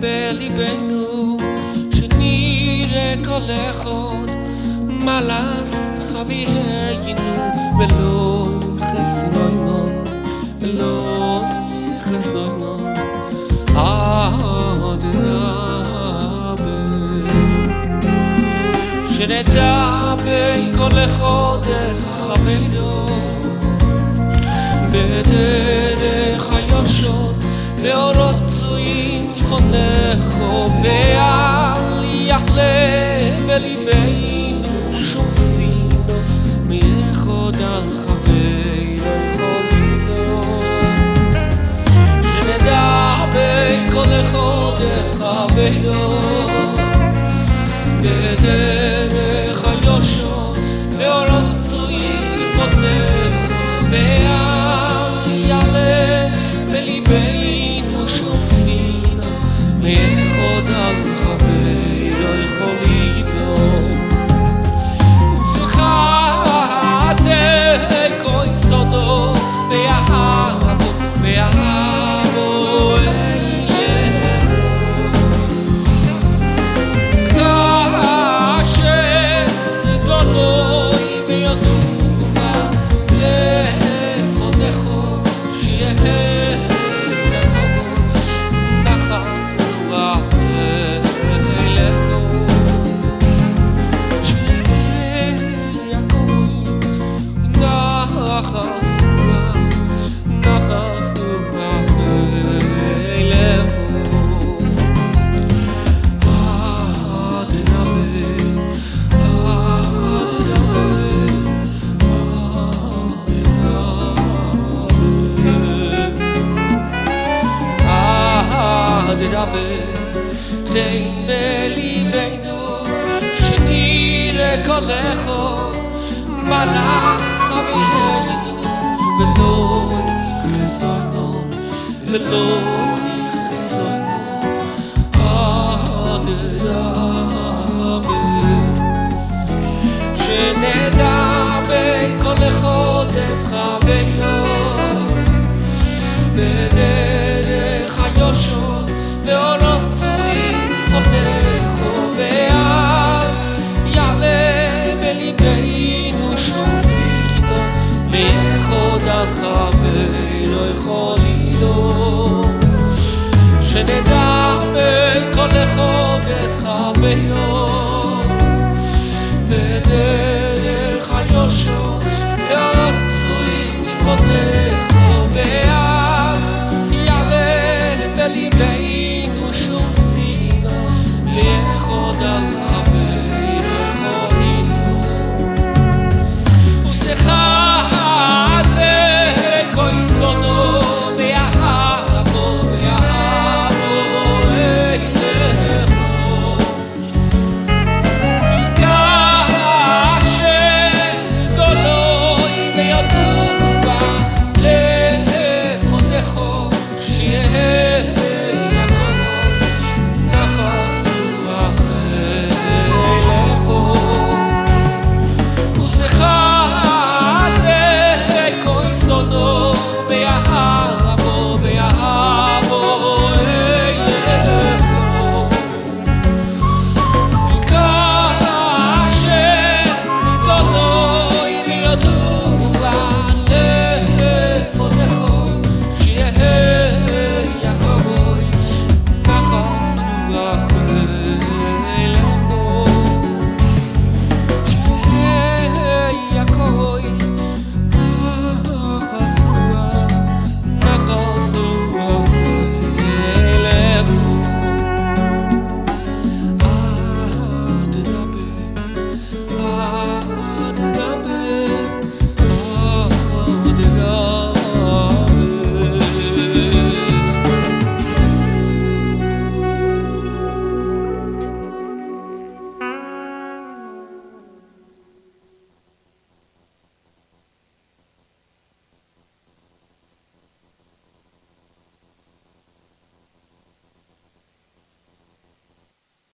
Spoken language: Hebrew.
בליבנו שנראה כל אחד מלאך חבירנו ולא חסרונו ולא חסרונו עד שנדע בין כל אחד חבינו בדרך היושר לאורות צויים חונך ועל יחלה בליבנו שופטים מלכוד על חווי לחודו שנדע בין כל אחד חווי לא dalga od jabe de ine libe du knire kalekhot bala shave te du vetol kisor dol vetol kisor dol o de jabe שום פינו מאחד עד חברו יכולינו שנדע בין כל חודש חברו